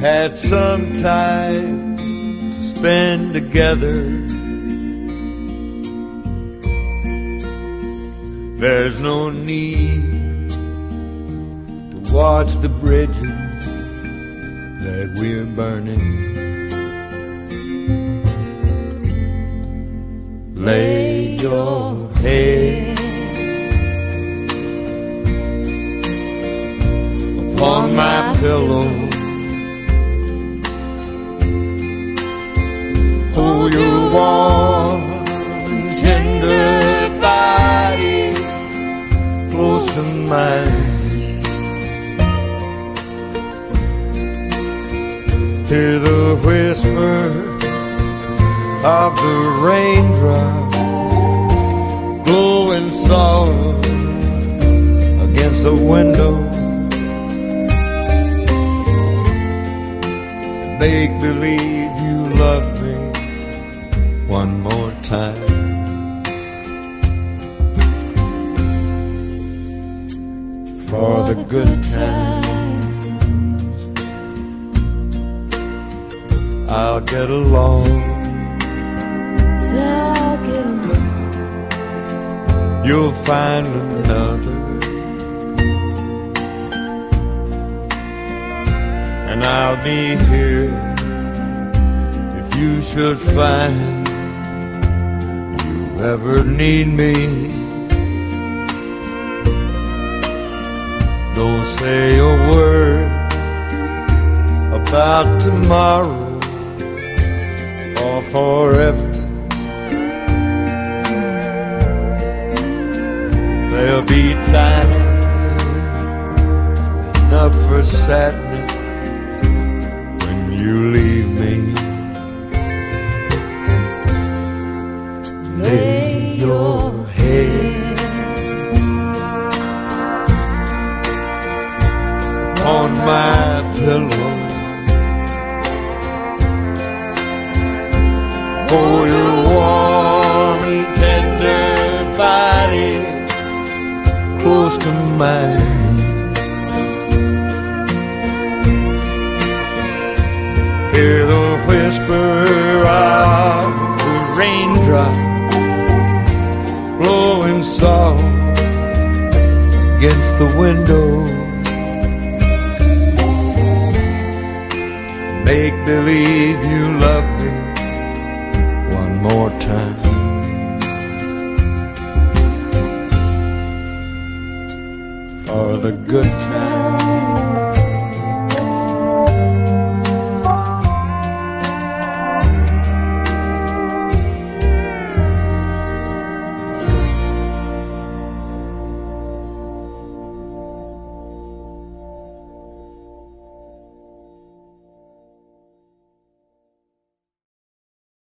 had some time to spend together. There's no need to watch the bridges that we're burning. Lay your head upon my pillow. Hear the whisper of the raindrop glowing soft against the window. make believe you love me one more time. For the good times, I'll get along. So I'll get along. You'll find another. and I'll be here if you should find you ever need me. Don't say a word about tomorrow or forever. There'll be time enough for sadness when you leave me. Lay your head on my pillow. Hold your warm and tender body close to mine. hear the whisper of the raindrop blowing soft against the window. Make believe you love me more time. For the good times.